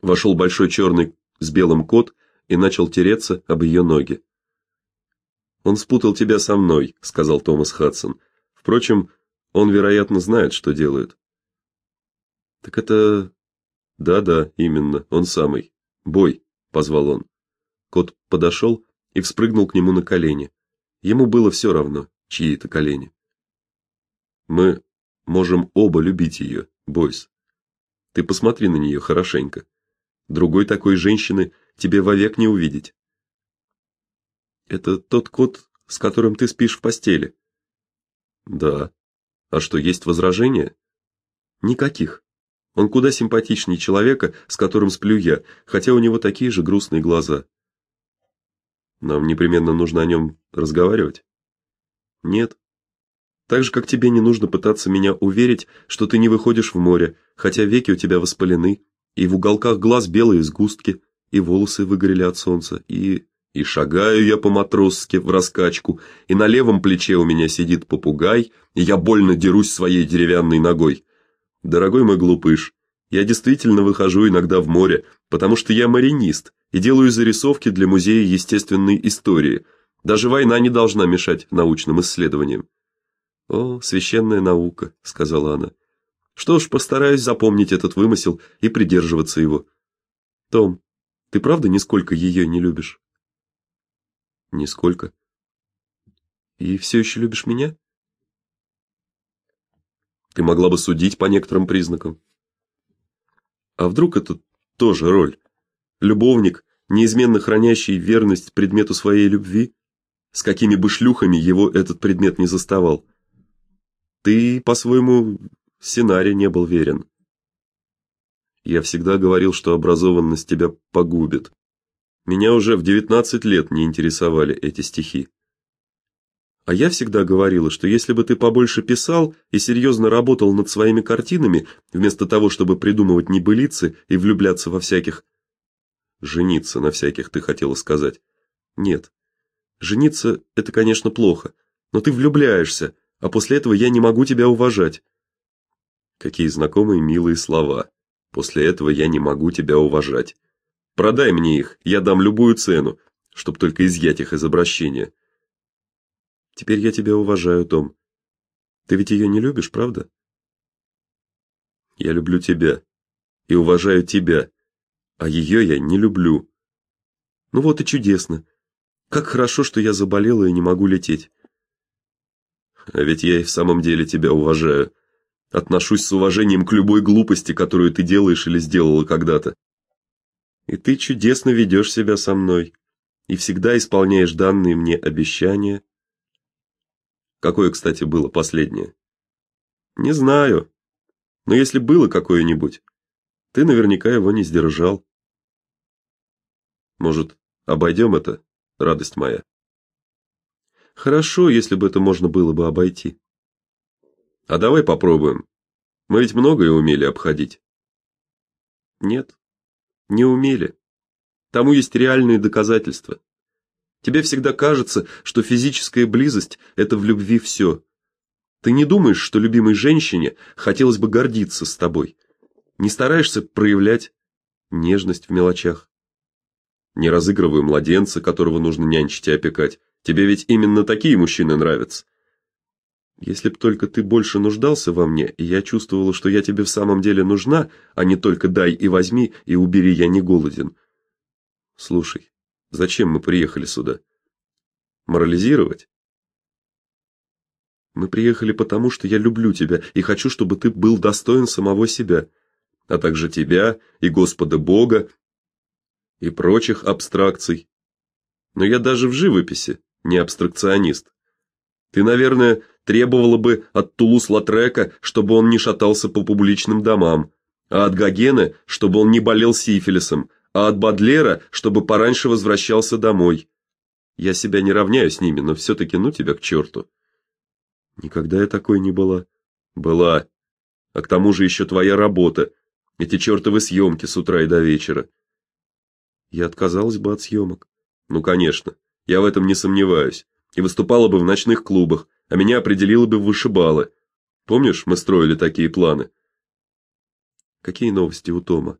Вошел большой черный с белым кот и начал тереться об ее ноги. Он спутал тебя со мной, сказал Томас Хадсон. Впрочем, он, вероятно, знает, что делает. Так это Да-да, именно, он самый. Бой, позвал он. Кот подошел и вспрыгнул к нему на колени. Ему было все равно, чьи это колени. Мы можем оба любить ее, Бойс. Ты посмотри на нее хорошенько. Другой такой женщины тебе вовек не увидеть. Это тот кот, с которым ты спишь в постели. Да. А что, есть возражения? Никаких. Он куда симпатичнее человека, с которым сплю я, хотя у него такие же грустные глаза. Нам непременно нужно о нем разговаривать. Нет. Так же как тебе не нужно пытаться меня уверить, что ты не выходишь в море, хотя веки у тебя воспалены, и в уголках глаз белые сгустки, и волосы выгорели от солнца, и и шагаю я по-матросски в раскачку, и на левом плече у меня сидит попугай, и я больно дерусь своей деревянной ногой. Дорогой мой глупыш, я действительно выхожу иногда в море, потому что я маринист и делаю зарисовки для музея естественной истории. Даже война не должна мешать научным исследованиям. О, священная наука, сказала она. Что ж, постараюсь запомнить этот вымысел и придерживаться его. Том, ты правда нисколько ее не любишь? Нисколько. И все еще любишь меня? Ты могла бы судить по некоторым признакам. А вдруг это тоже роль? Любовник, неизменно хранящий верность предмету своей любви, с какими бы шлюхами его этот предмет не заставал. Ты, по-своему, сценарий не был верен. Я всегда говорил, что образованность тебя погубит. Меня уже в 19 лет не интересовали эти стихи. А я всегда говорила, что если бы ты побольше писал и серьезно работал над своими картинами, вместо того, чтобы придумывать небылицы и влюбляться во всяких жениться на всяких, ты хотела сказать. Нет. Жениться это, конечно, плохо, но ты влюбляешься, а после этого я не могу тебя уважать. Какие знакомые милые слова. После этого я не могу тебя уважать. Продай мне их, я дам любую цену, чтоб только изъять их из обращения. Теперь я тебя уважаю, Том. Ты ведь ее не любишь, правда? Я люблю тебя и уважаю тебя, а ее я не люблю. Ну вот и чудесно. Как хорошо, что я заболела и не могу лететь. А ведь я и в самом деле тебя уважаю. Отношусь с уважением к любой глупости, которую ты делаешь или сделала когда-то. И ты чудесно ведешь себя со мной и всегда исполняешь данные мне обещания. Какое, кстати, было последнее? Не знаю. Но если было какое-нибудь, ты наверняка его не сдержал. Может, обойдем это, радость моя? Хорошо, если бы это можно было бы обойти. А давай попробуем. Мы ведь многое умели обходить. Нет. Не умели. Тому есть реальные доказательства. Тебе всегда кажется, что физическая близость это в любви все. Ты не думаешь, что любимой женщине хотелось бы гордиться с тобой. Не стараешься проявлять нежность в мелочах. Не разыгрывай младенца, которого нужно нянчить и опекать. Тебе ведь именно такие мужчины нравятся. Если б только ты больше нуждался во мне, и я чувствовала, что я тебе в самом деле нужна, а не только дай и возьми и убери, я не голоден. Слушай, зачем мы приехали сюда? Морализировать? Мы приехали потому, что я люблю тебя и хочу, чтобы ты был достоин самого себя, а также тебя и Господа Бога и прочих абстракций. Но я даже в живописи не абстракционист. Ты, наверное, требовала бы от Тулус-Латрека, чтобы он не шатался по публичным домам, а от Гогена, чтобы он не болел сифилисом, а от Бадлера, чтобы пораньше возвращался домой. Я себя не равняю с ними, но все таки ну тебя к черту. Никогда я такой не была. Была. А к тому же еще твоя работа. Эти чертовы съемки с утра и до вечера. Я отказалась бы от съемок. Ну, конечно. Я в этом не сомневаюсь. И выступала бы в ночных клубах, а меня определило бы в вышибалы. Помнишь, мы строили такие планы? Какие новости у Тома?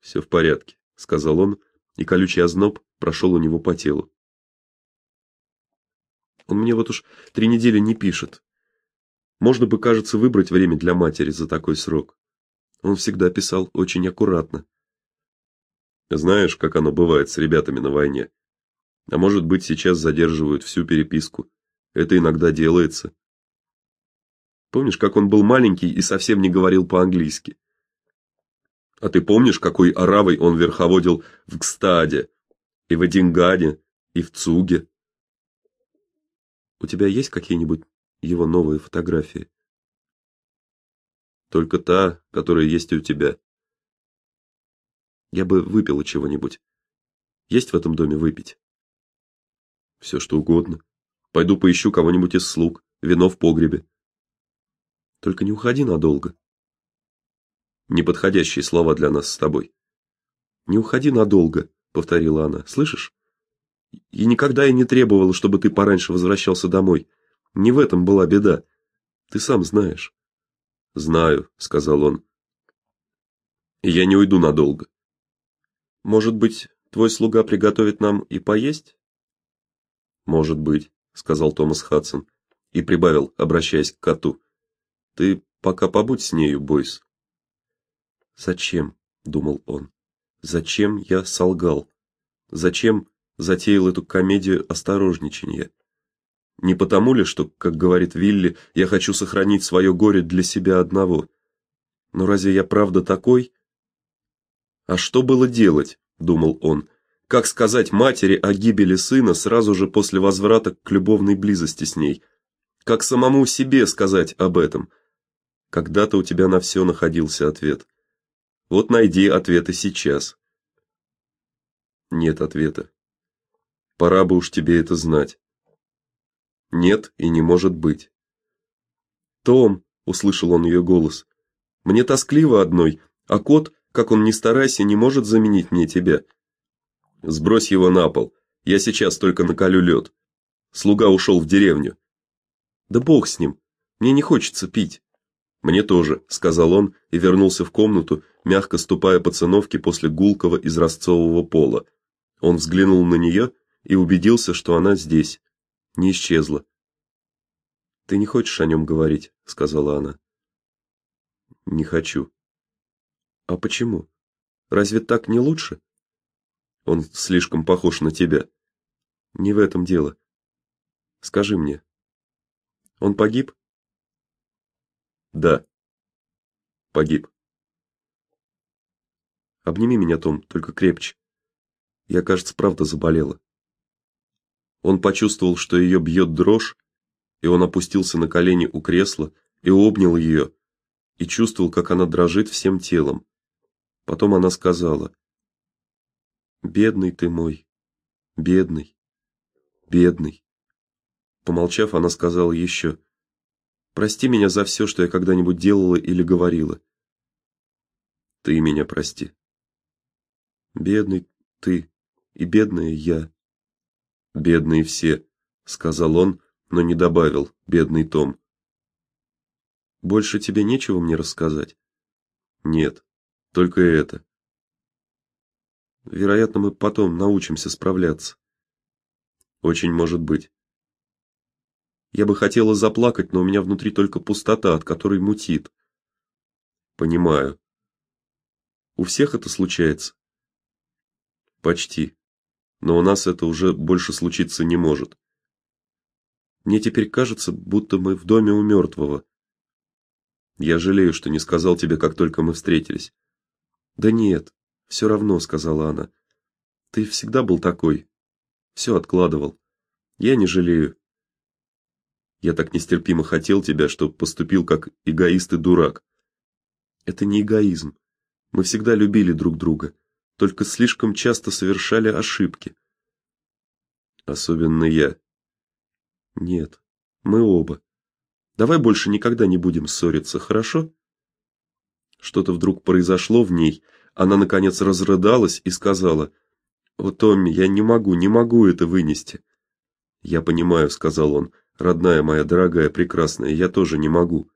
«Все в порядке, сказал он, и колючий озноб прошел у него по телу. Он мне вот уж три недели не пишет. Можно бы, кажется, выбрать время для матери за такой срок. Он всегда писал очень аккуратно. Знаешь, как оно бывает с ребятами на войне. А может быть, сейчас задерживают всю переписку. Это иногда делается. Помнишь, как он был маленький и совсем не говорил по-английски? А ты помнишь, какой оравой он верховодил в Гстаде, и в Эдингаде, и в Цуге? У тебя есть какие-нибудь его новые фотографии? Только та, которая есть у тебя. Я бы выпила чего-нибудь. Есть в этом доме выпить? «Все, что угодно. Пойду поищу кого-нибудь из слуг. Вино в погребе. Только не уходи надолго. Неподходящие слова для нас с тобой. Не уходи надолго, повторила она. Слышишь? И никогда я не требовала, чтобы ты пораньше возвращался домой. Не в этом была беда. Ты сам знаешь. Знаю, сказал он. Я не уйду надолго. Может быть, твой слуга приготовит нам и поесть? Может быть, сказал Томас Хадсон и прибавил, обращаясь к коту: Ты пока побудь с нею, Бойс. Зачем, думал он. Зачем я солгал? Зачем затеял эту комедию осторожничания? Не потому ли, что, как говорит Вилли, я хочу сохранить свое горе для себя одного? Но разве я правда такой? А что было делать, думал он. Как сказать матери о гибели сына сразу же после возврата к любовной близости с ней? Как самому себе сказать об этом? Когда-то у тебя на все находился ответ. Вот найди ответы сейчас. Нет ответа. Пора бы уж тебе это знать. Нет и не может быть. Том, услышал он ее голос. Мне тоскливо одной, а кот, как он ни старайся, не может заменить мне тебя. Сбрось его на пол. Я сейчас только накалю лед. Слуга ушел в деревню. Да бог с ним. Мне не хочется пить. Мне тоже, сказал он и вернулся в комнату, мягко ступая по циновке после гулкого изразцового пола. Он взглянул на нее и убедился, что она здесь, не исчезла. Ты не хочешь о нем говорить, сказала она. Не хочу. А почему? Разве так не лучше? Он слишком похож на тебя. Не в этом дело. Скажи мне. Он погиб? Да. Погиб. Обними меня, Том, только крепче. Я, кажется, правда заболела. Он почувствовал, что ее бьет дрожь, и он опустился на колени у кресла и обнял ее, и чувствовал, как она дрожит всем телом. Потом она сказала: "Бедный ты мой, бедный, бедный". Помолчав, она сказала еще: Прости меня за все, что я когда-нибудь делала или говорила. Ты меня прости. Бедный ты и бедная я. Бедные все, сказал он, но не добавил: бедный Том. Больше тебе нечего мне рассказать. Нет, только это. Вероятно, мы потом научимся справляться. Очень может быть. Я бы хотела заплакать, но у меня внутри только пустота, от которой мутит. Понимаю. У всех это случается. Почти. Но у нас это уже больше случиться не может. Мне теперь кажется, будто мы в доме у мертвого. Я жалею, что не сказал тебе, как только мы встретились. Да нет, все равно, сказала она. Ты всегда был такой. Все откладывал. Я не жалею. Я так нестерпимо хотел тебя, что поступил как эгоист и дурак. Это не эгоизм. Мы всегда любили друг друга, только слишком часто совершали ошибки. Особенно я. Нет, мы оба. Давай больше никогда не будем ссориться, хорошо? Что-то вдруг произошло в ней. Она наконец разрыдалась и сказала: "О, Томми, я не могу, не могу это вынести". "Я понимаю", сказал он. Родная моя, дорогая, прекрасная, я тоже не могу.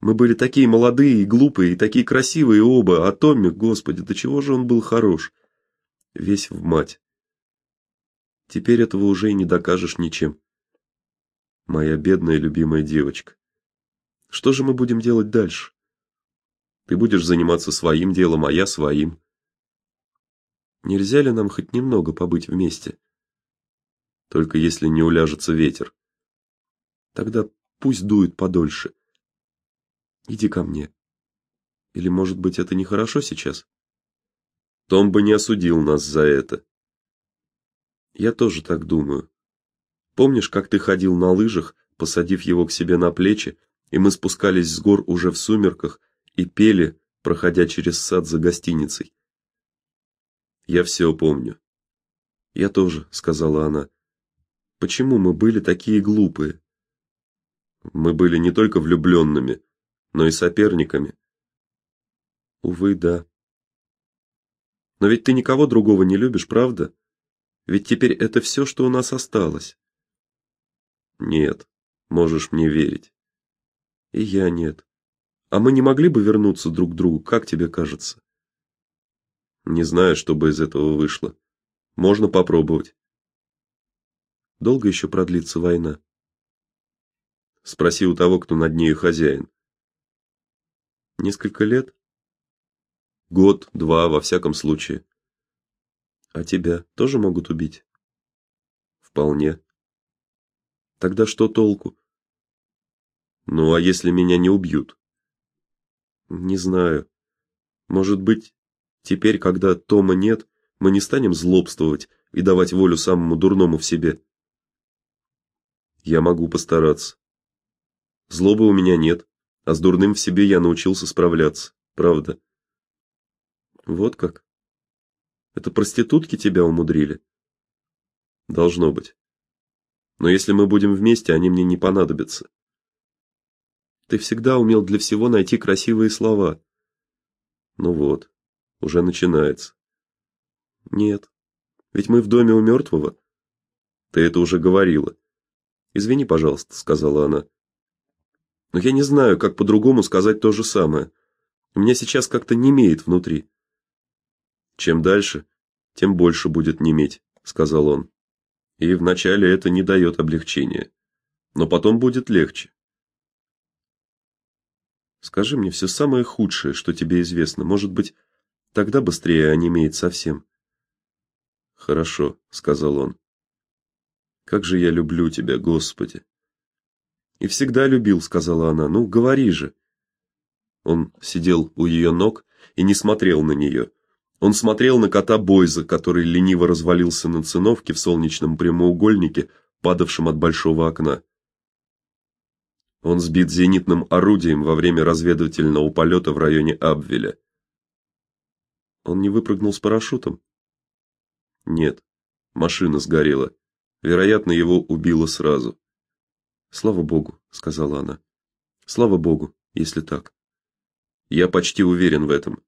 Мы были такие молодые и глупые, и такие красивые оба, а Томми, господи, до чего же он был хорош. Весь в мать. Теперь этого уже и не докажешь ничем. Моя бедная любимая девочка. Что же мы будем делать дальше? Ты будешь заниматься своим делом, а я своим. Нельзя ли нам хоть немного побыть вместе? Только если не уляжется ветер. Тогда пусть дует подольше. Иди ко мне. Или, может быть, это нехорошо сейчас? Том бы не осудил нас за это. Я тоже так думаю. Помнишь, как ты ходил на лыжах, посадив его к себе на плечи, и мы спускались с гор уже в сумерках и пели, проходя через сад за гостиницей? Я все помню. Я тоже, сказала она. Почему мы были такие глупые? Мы были не только влюбленными, но и соперниками. Увы, да. Но ведь ты никого другого не любишь, правда? Ведь теперь это все, что у нас осталось. Нет, можешь мне верить. И я нет. А мы не могли бы вернуться друг к другу, как тебе кажется? Не знаю, что бы из этого вышло. Можно попробовать. Долго еще продлится война? Спроси у того, кто над нею хозяин. Несколько лет? Год, два, во всяком случае. А тебя тоже могут убить? Вполне. Тогда что толку? Ну, а если меня не убьют? Не знаю. Может быть, теперь, когда Тома нет, мы не станем злобствовать и давать волю самому дурному в себе. Я могу постараться. Злобы у меня нет, а с дурным в себе я научился справляться, правда. Вот как. Это проститутки тебя умудрили. Должно быть. Но если мы будем вместе, они мне не понадобятся. Ты всегда умел для всего найти красивые слова. Ну вот, уже начинается. Нет. Ведь мы в доме у мертвого. Ты это уже говорила. Извини, пожалуйста, сказала она. Но я не знаю, как по-другому сказать то же самое. У меня сейчас как-то немеет внутри. Чем дальше, тем больше будет неметь, сказал он. И вначале это не дает облегчения, но потом будет легче. Скажи мне все самое худшее, что тебе известно. Может быть, тогда быстрее онемеет совсем. Хорошо, сказал он. Как же я люблю тебя, Господи. И всегда любил, сказала она. Ну, говори же. Он сидел у ее ног и не смотрел на нее. Он смотрел на кота Бойза, который лениво развалился на циновке в солнечном прямоугольнике, падавшем от большого окна. Он сбит зенитным орудием во время разведывательного полета в районе Абвеля. Он не выпрыгнул с парашютом? Нет. Машина сгорела. Вероятно, его убило сразу. Слава богу, сказала она. Слава богу, если так. Я почти уверен в этом.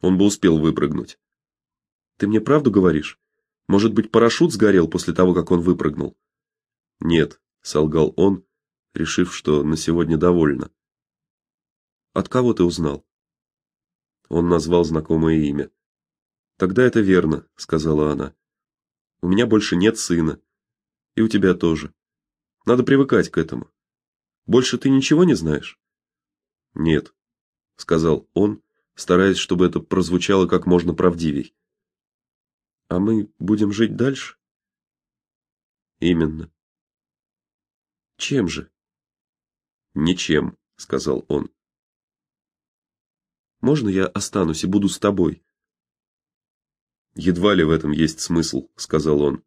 Он бы успел выпрыгнуть. Ты мне правду говоришь? Может быть, парашют сгорел после того, как он выпрыгнул? Нет, солгал он, решив, что на сегодня довольно. От кого ты узнал? Он назвал знакомое имя. Тогда это верно, сказала она. У меня больше нет сына. И у тебя тоже. Надо привыкать к этому. Больше ты ничего не знаешь? Нет, сказал он, стараясь, чтобы это прозвучало как можно правдивей. А мы будем жить дальше? Именно. Чем же? Ничем, сказал он. Можно я останусь и буду с тобой? Едва ли в этом есть смысл, сказал он.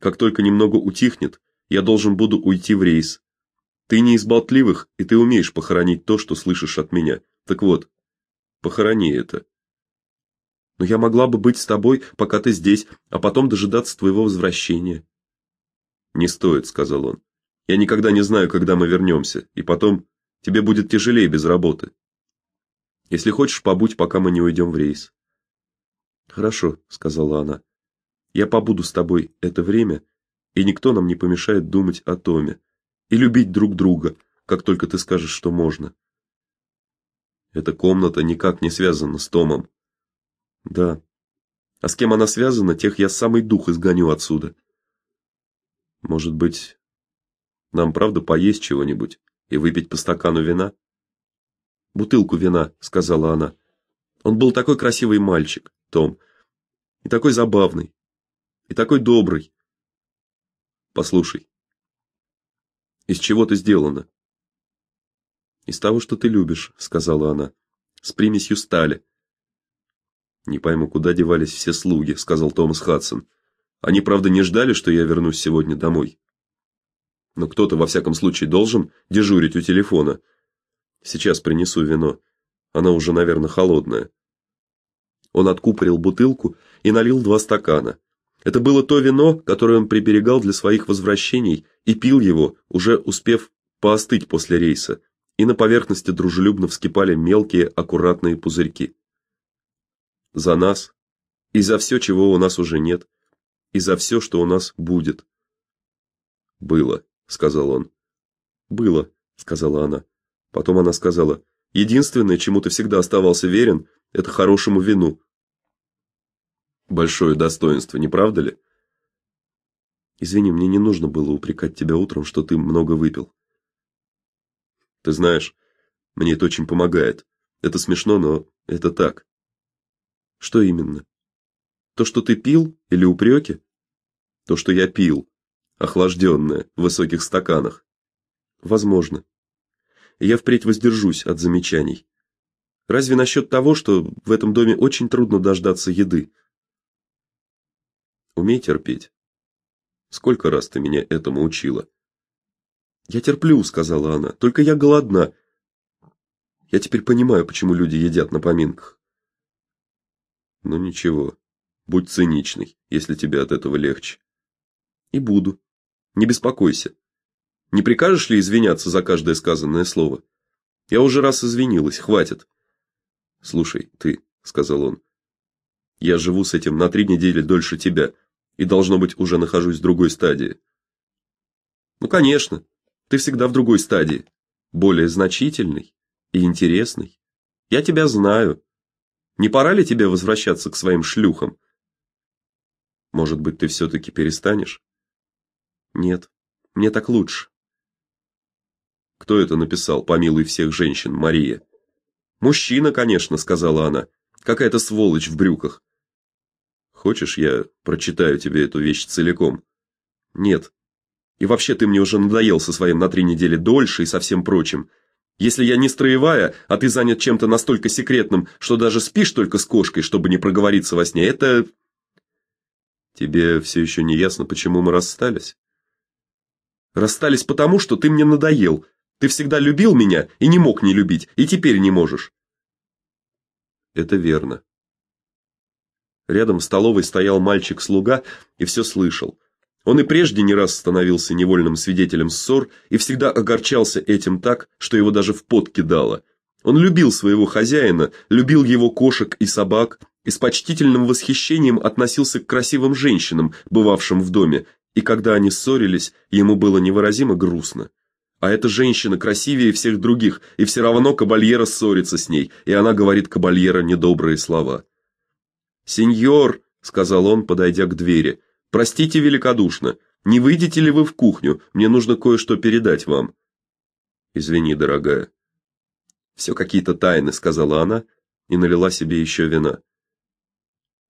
Как только немного утихнет, я должен буду уйти в рейс. Ты не из болтливых, и ты умеешь похоронить то, что слышишь от меня. Так вот, похорони это. Но я могла бы быть с тобой, пока ты здесь, а потом дожидаться твоего возвращения. Не стоит, сказал он. Я никогда не знаю, когда мы вернемся, и потом тебе будет тяжелее без работы. Если хочешь, побудь, пока мы не уйдем в рейс. Хорошо, сказала она. Я побуду с тобой это время, и никто нам не помешает думать о Томе и любить друг друга, как только ты скажешь, что можно. Эта комната никак не связана с Томом. Да. А с кем она связана, тех я самый дух изгоню отсюда. Может быть, нам правда поесть чего-нибудь и выпить по стакану вина? Бутылку вина, сказала она. Он был такой красивый мальчик, Том, и такой забавный, и такой добрый. Послушай. Из чего ты сделана? Из того, что ты любишь, сказала она, с примесью стали. Не пойму, куда девались все слуги, сказал Томас Хадсон. Они, правда, не ждали, что я вернусь сегодня домой. Но кто-то во всяком случае должен дежурить у телефона. Сейчас принесу вино. Она уже, наверное, холодная. Он откупорил бутылку и налил два стакана. Это было то вино, которое он приберегал для своих возвращений и пил его, уже успев поостыть после рейса и на поверхности дружелюбно вскипали мелкие аккуратные пузырьки. За нас и за все, чего у нас уже нет, и за все, что у нас будет. Было, сказал он. Было, сказала она. Потом она сказала: "Единственное, чему ты всегда оставался верен, это хорошему вину". Большое достоинство, не правда ли? Извини, мне не нужно было упрекать тебя утром, что ты много выпил. Ты знаешь, мне это очень помогает. Это смешно, но это так. Что именно? То, что ты пил или упреки? То, что я пил, охлажденное, в высоких стаканах. Возможно. Я впредь воздержусь от замечаний. Разве насчет того, что в этом доме очень трудно дождаться еды? Умей терпеть. Сколько раз ты меня этому учила? Я терплю, сказала она. Только я голодна. Я теперь понимаю, почему люди едят на поминках. Ну ничего. Будь циничной, если тебе от этого легче. И буду. Не беспокойся. Не прикажешь ли извиняться за каждое сказанное слово? Я уже раз извинилась, хватит. Слушай, ты, сказал он. Я живу с этим на три недели дольше тебя и должно быть уже нахожусь в другой стадии. Ну, конечно, ты всегда в другой стадии, более значительной и интересной. Я тебя знаю. Не пора ли тебе возвращаться к своим шлюхам? Может быть, ты все таки перестанешь? Нет, мне так лучше. Кто это написал? Помилуй всех женщин, Мария. Мужчина, конечно, сказала она. Какая-то сволочь в брюках. Хочешь, я прочитаю тебе эту вещь целиком? Нет, и вообще ты мне уже надоел со своим на три недели дольше и со всем прочим. Если я не строевая, а ты занят чем-то настолько секретным, что даже спишь только с кошкой, чтобы не проговориться во сне, это Тебе все еще не ясно, почему мы расстались? Расстались потому, что ты мне надоел. Ты всегда любил меня и не мог не любить, и теперь не можешь. Это верно. Рядом в столовой стоял мальчик-слуга и все слышал. Он и прежде не раз становился невольным свидетелем ссор и всегда огорчался этим так, что его даже в пот кидало. Он любил своего хозяина, любил его кошек и собак и с почтительным восхищением относился к красивым женщинам, бывавшим в доме, и когда они ссорились, ему было невыразимо грустно. А эта женщина красивее всех других, и все равно кабальера ссорится с ней, и она говорит кабальера недобрые слова. "Сеньор", сказал он, подойдя к двери. Простите великодушно. Не выйдете ли вы в кухню? Мне нужно кое-что передать вам. Извини, дорогая. «Все какие-то тайны, сказала она и налила себе еще вина.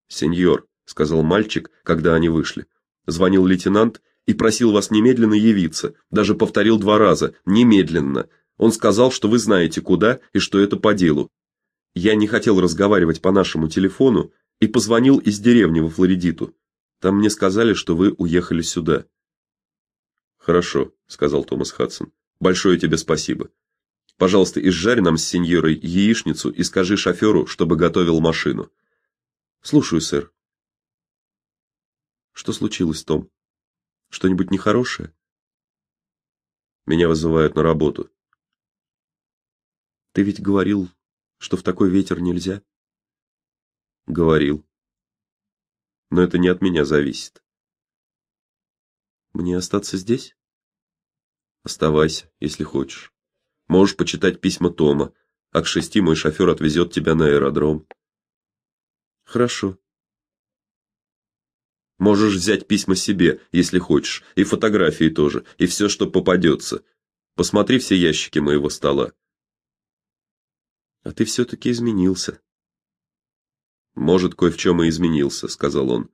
Сеньор, сказал мальчик, когда они вышли. Звонил лейтенант и просил вас немедленно явиться, даже повторил два раза: немедленно. Он сказал, что вы знаете куда и что это по делу. Я не хотел разговаривать по нашему телефону и позвонил из деревни во Флоридиту. Там мне сказали, что вы уехали сюда. Хорошо, сказал Томас Хадсон. Большое тебе спасибо. Пожалуйста, изжарь нам с сеньорой яичницу и скажи шоферу, чтобы готовил машину. Слушаю, сэр. Что случилось, Том? Что-нибудь нехорошее? Меня вызывают на работу. Ты ведь говорил, что в такой ветер нельзя? Говорил но это не от меня зависит. Мне остаться здесь? Оставайся, если хочешь. Можешь почитать письма Тома. А к шести мой шофер отвезет тебя на аэродром. Хорошо. Можешь взять письма себе, если хочешь, и фотографии тоже, и все, что попадется. Посмотри все ящики моего стола. А ты все таки изменился. Может, кое в чем и изменился, сказал он.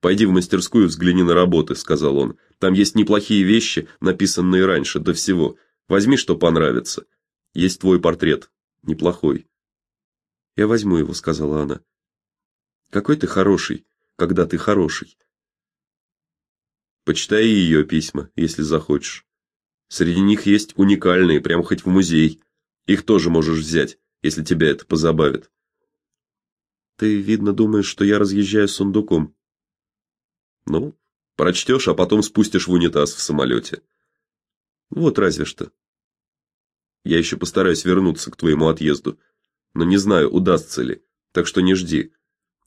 Пойди в мастерскую, взгляни на работы, сказал он. Там есть неплохие вещи, написанные раньше до всего. Возьми, что понравится. Есть твой портрет, неплохой. Я возьму его, сказала она. Какой ты хороший, когда ты хороший. Почитай ее письма, если захочешь. Среди них есть уникальные, прямо хоть в музей. Их тоже можешь взять, если тебя это позабавит. Ты, видно, думаешь, что я разъезжаю с сундуком. Ну, прочтешь, а потом спустишь в унитаз в самолете. Вот разве что. Я еще постараюсь вернуться к твоему отъезду, но не знаю, удастся ли. Так что не жди.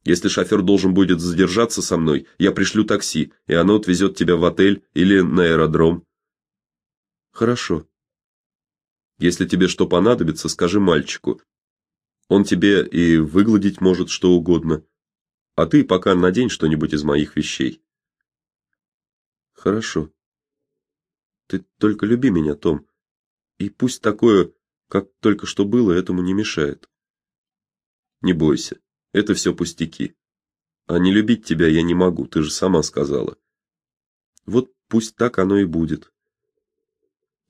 Если шофер должен будет задержаться со мной, я пришлю такси, и оно отвезет тебя в отель или на аэродром. Хорошо. Если тебе что понадобится, скажи мальчику. Он тебе и выгладить может что угодно. А ты пока надень что-нибудь из моих вещей. Хорошо. Ты только люби меня, Том. И пусть такое, как только что было, этому не мешает. Не бойся. Это все пустяки. А не любить тебя я не могу, ты же сама сказала. Вот пусть так оно и будет.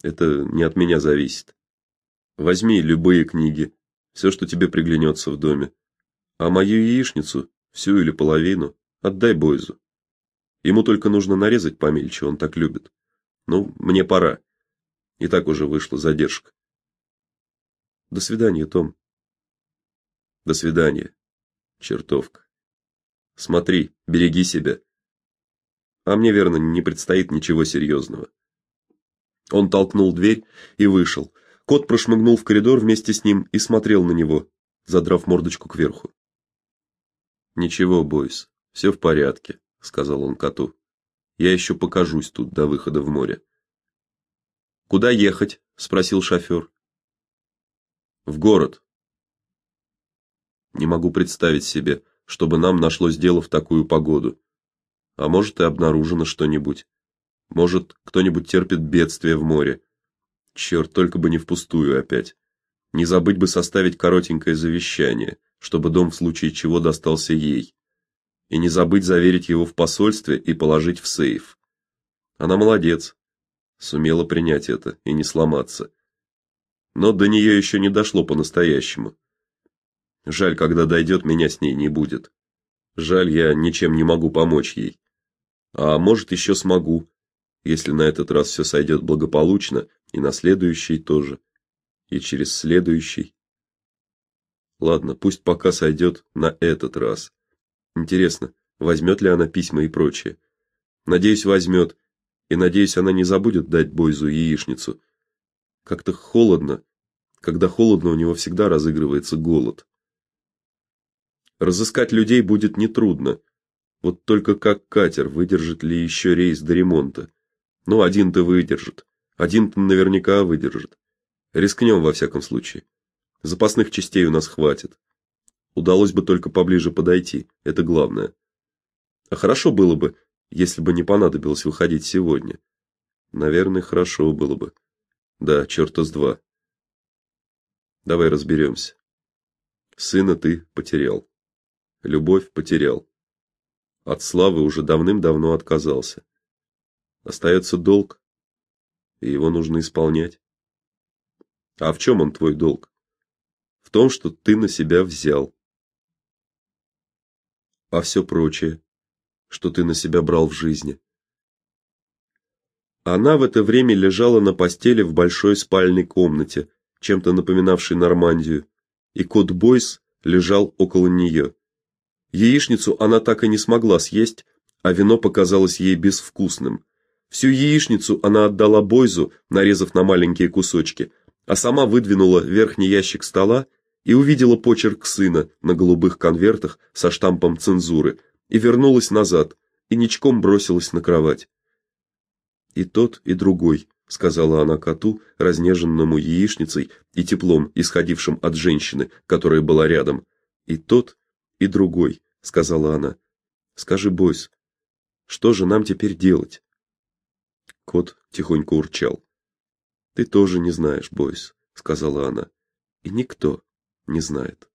Это не от меня зависит. Возьми любые книги, все, что тебе приглянется в доме. А мою яичницу, всю или половину, отдай Бойзу. Ему только нужно нарезать помельче, он так любит. Ну, мне пора. И так уже вышла задержка. До свидания, Том. До свидания чертовка. Смотри, береги себя. А мне, верно, не предстоит ничего серьезного. Он толкнул дверь и вышел. Кот прошмыгнул в коридор вместе с ним и смотрел на него, задрав мордочку кверху. Ничего, Бойс, все в порядке, сказал он коту. Я еще покажусь тут до выхода в море. Куда ехать? спросил шофер. В город, не могу представить себе, чтобы нам нашлось дело в такую погоду. А может, и обнаружено что-нибудь. Может, кто-нибудь терпит бедствие в море. Черт, только бы не впустую опять. Не забыть бы составить коротенькое завещание, чтобы дом в случае чего достался ей. И не забыть заверить его в посольстве и положить в сейф. Она молодец. Сумела принять это и не сломаться. Но до нее еще не дошло по-настоящему. Жаль, когда дойдет, меня с ней не будет. Жаль, я ничем не могу помочь ей. А может, еще смогу, если на этот раз все сойдет благополучно, и на следующий тоже, и через следующий. Ладно, пусть пока сойдет на этот раз. Интересно, возьмет ли она письма и прочее? Надеюсь, возьмет, и надеюсь, она не забудет дать Бойзу яичницу. Как-то холодно. Когда холодно, у него всегда разыгрывается голод. Разыскать людей будет нетрудно. Вот только как катер выдержит ли еще рейс до ремонта? Ну, один-то выдержит. Один-то наверняка выдержит. Рискнем во всяком случае. Запасных частей у нас хватит. Удалось бы только поближе подойти, это главное. А хорошо было бы, если бы не понадобилось выходить сегодня. Наверное, хорошо было бы. Да, черта с два. Давай разберемся. Сына ты потерял любовь потерял. От славы уже давным-давно отказался. Остается долг, и его нужно исполнять. А в чем он твой долг? В том, что ты на себя взял. А все прочее, что ты на себя брал в жизни. Она в это время лежала на постели в большой спальной комнате, чем-то напоминавшей Нормандию, и кот Бойс лежал около нее. Яичницу она так и не смогла съесть, а вино показалось ей безвкусным. Всю яичницу она отдала Бойзу, нарезав на маленькие кусочки, а сама выдвинула верхний ящик стола и увидела почерк сына на голубых конвертах со штампом цензуры и вернулась назад и ничком бросилась на кровать. И тот, и другой сказала она коту, разнеженному яичницей и теплом, исходившим от женщины, которая была рядом. И тот, и другой, сказала она. Скажи, Бойс, что же нам теперь делать? Кот тихонько урчал. Ты тоже не знаешь, Бойс, сказала она. И никто не знает.